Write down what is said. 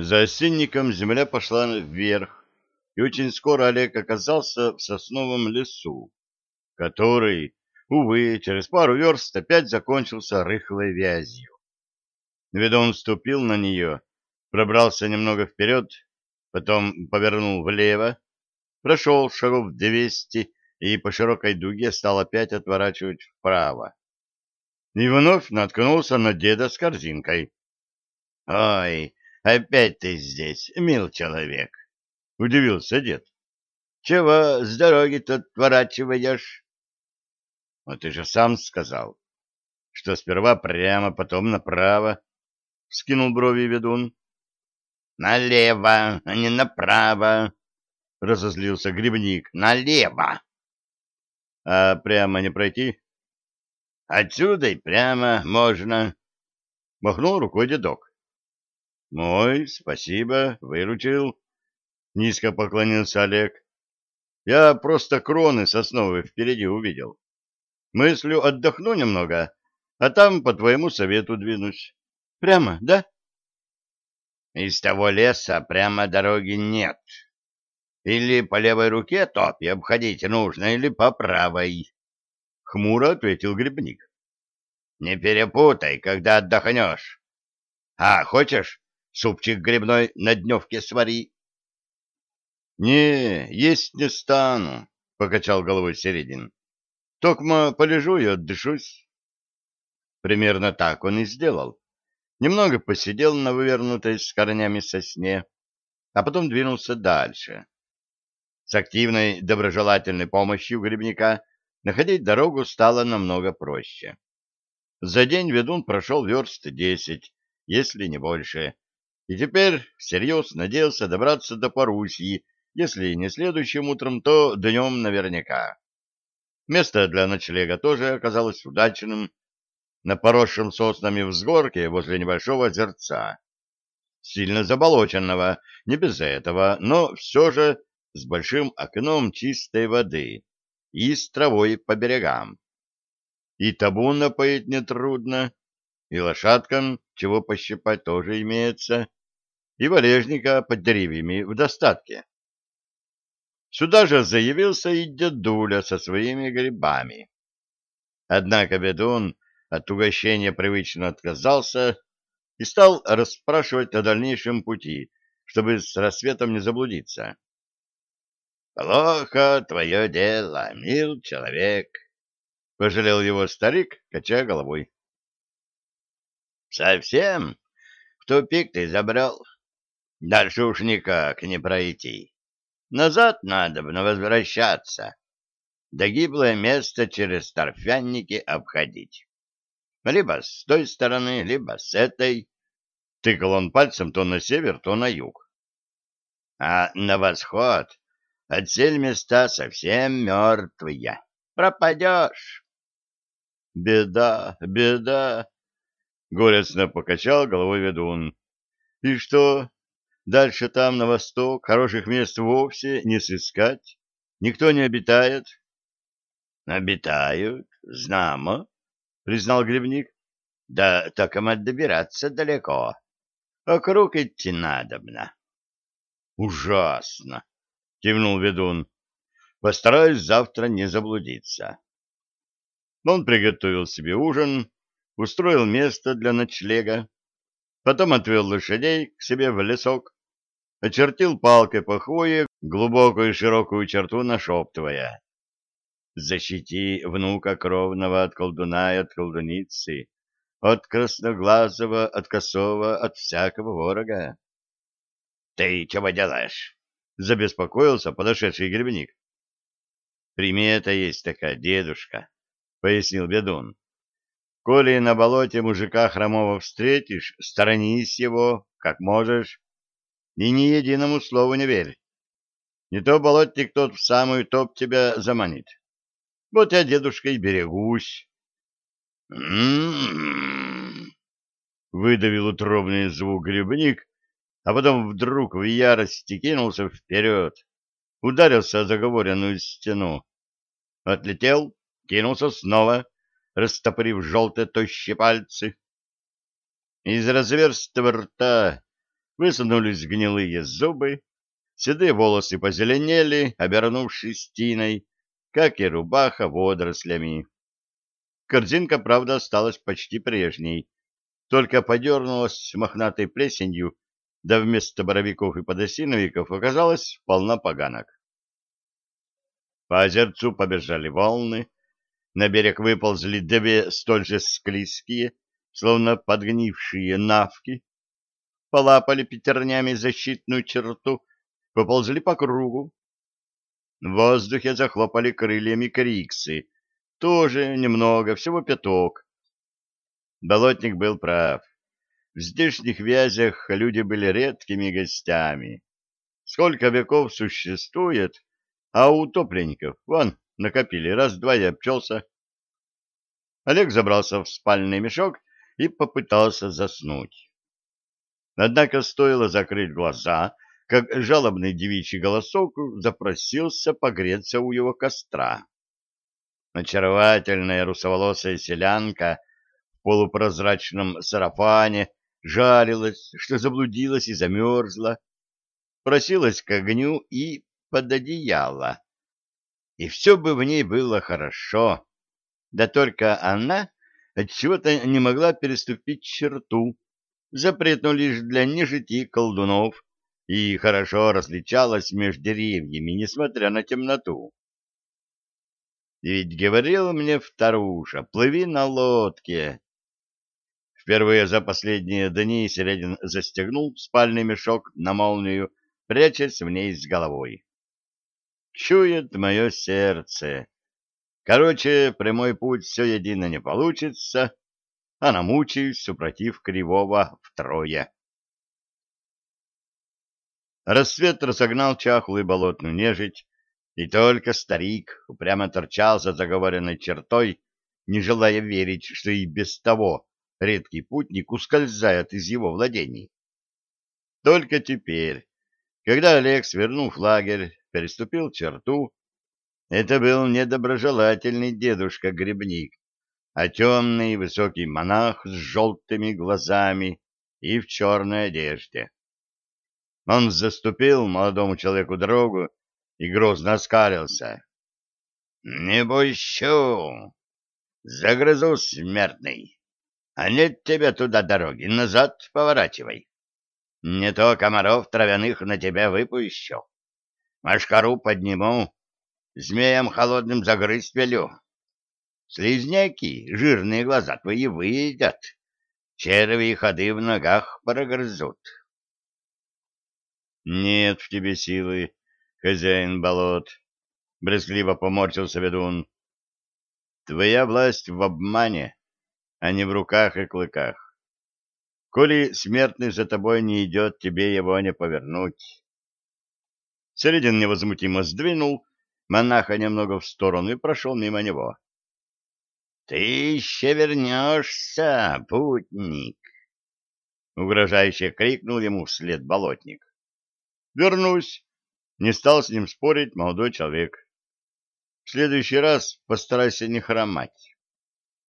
За осенником земля пошла вверх, и очень скоро Олег оказался в сосновом лесу, который, увы, через пару верст опять закончился рыхлой вязью. Ведун ступил на нее, пробрался немного вперед, потом повернул влево, прошел шагов двести и по широкой дуге стал опять отворачивать вправо. И вновь наткнулся на деда с корзинкой. — Ой, опять ты здесь, мил человек! — удивился дед. — Чего с дороги тут отворачиваешь? — А ты же сам сказал, что сперва прямо, потом направо, — скинул брови ведун. — Налево, а не направо, — разозлился грибник. — Налево! — А прямо не пройти? — Отсюда и прямо можно, — махнул рукой дедок. — Мой, спасибо, выручил, — низко поклонился Олег. — Я просто кроны сосновые впереди увидел. Мыслю отдохну немного, а там по твоему совету двинусь. Прямо, да? — Из того леса прямо дороги нет, или по левой руке топи обходить нужно, или по правой. Хмуро ответил грибник. Не перепутай, когда отдохнешь. А, хочешь, супчик грибной на дневке свари? Не, есть не стану, покачал головой Середин. Токма полежу и отдышусь. Примерно так он и сделал. Немного посидел на вывернутой с корнями сосне, а потом двинулся дальше. С активной доброжелательной помощью грибника находить дорогу стало намного проще. За день ведун прошел верст десять, если не больше, и теперь всерьез надеялся добраться до Парусьи, если не следующим утром, то днем наверняка. Место для ночлега тоже оказалось удачным, на поросшем соснами взгорке возле небольшого озерца. Сильно заболоченного, не без этого, но все же с большим окном чистой воды и с травой по берегам. И табун напоить нетрудно, и лошадкам чего пощипать тоже имеется, и валежника под деревьями в достатке. Сюда же заявился и дедуля со своими грибами. Однако ведун от угощения привычно отказался и стал расспрашивать о дальнейшем пути, чтобы с рассветом не заблудиться. Плохо твое дело, мил человек, — пожалел его старик, качая головой. — Совсем в тупик ты забрал. Дальше уж никак не пройти. Назад надо бы возвращаться. Да гиблое место через торфянники обходить. Либо с той стороны, либо с этой. Тыкал он пальцем то на север, то на юг. А на восход Отсель места совсем мертвые. Пропадешь. Беда, беда. Горестно покачал головой ведун. И что? Дальше там, на восток, хороших мест вовсе не сыскать? Никто не обитает? Обитают, знамо, признал грибник. Да так им добираться далеко. Округ идти надобно. Ужасно, — кивнул ведун. — Постараюсь завтра не заблудиться. Он приготовил себе ужин, устроил место для ночлега, потом отвел лошадей к себе в лесок, очертил палкой по хвое глубокую и широкую черту, нашептывая. «Защити внука кровного от колдуна и от колдуницы, от красноглазого, от косого, от всякого ворога». «Ты чего делаешь?» забеспокоился подошедший грибник. «Примета есть такая, дедушка», — пояснил ведун. «Коли на болоте мужика хромого встретишь, сторонись его, как можешь, и ни единому слову не верь. Не то болотник тот в самую топ тебя заманит. Вот я, дедушка, и берегусь». Выдавил утробный звук грибник, а потом вдруг в ярости кинулся вперед, ударился о заговоренную стену, отлетел, кинулся снова, растопырив желтые тощие пальцы. Из разверстого рта высунулись гнилые зубы, седые волосы позеленели, обернувшись тиной, как и рубаха водорослями. Корзинка, правда, осталась почти прежней, только подернулась мохнатой плесенью, да вместо боровиков и подосиновиков оказалась полна поганок. По озерцу побежали волны, на берег выползли две столь же склизкие, словно подгнившие навки, полапали пятернями защитную черту, поползли по кругу. В воздухе захлопали крыльями криксы, тоже немного, всего пяток. Болотник был прав. В здешних вязях люди были редкими гостями. Сколько веков существует, а утопленников, вон, накопили, раз-два и обчелся. Олег забрался в спальный мешок и попытался заснуть. Однако стоило закрыть глаза, как жалобный девичий голосок запросился погреться у его костра. Очаровательная русоволосая селянка в полупрозрачном сарафане жалилась, что заблудилась и замерзла, просилась к огню и под одеяло. И все бы в ней было хорошо, да только она отчего-то не могла переступить черту, запретную лишь для нежити колдунов, и хорошо различалась между деревьями, несмотря на темноту. Ведь говорил мне вторуша, плыви на лодке. Впервые за последние дни Середин застегнул спальный мешок на молнию, прячась в ней с головой. Чует мое сердце. Короче, прямой путь все едино не получится, а намучаюсь, супротив кривого втрое. Рассвет разогнал чахлую болотную нежить, и только старик упрямо торчал за заговоренной чертой, не желая верить, что и без того редкий путник ускользает из его владений. Только теперь, когда Олег, свернув лагерь, переступил черту, это был недоброжелательный дедушка-грибник, а темный высокий монах с желтыми глазами и в черной одежде. Он заступил молодому человеку дорогу и грозно оскалился. — Не бойся, загрызу смертный, а нет тебя туда дороги, назад поворачивай. Не то комаров травяных на тебя выпущу. Машкару подниму, змеям холодным загрызть велю. Слизняки, жирные глаза твои выедят, черви ходы в ногах прогрызут. Нет в тебе силы, хозяин болот, — брезгливо поморщился ведун. Твоя власть в обмане, а не в руках и клыках. Коли смертный за тобой не идет, тебе его не повернуть. Середин невозмутимо сдвинул монаха немного в сторону и прошел мимо него. — Ты еще вернешься, путник! — угрожающе крикнул ему вслед болотник. — Вернусь, не стал с ним спорить молодой человек. В следующий раз постарайся не хромать.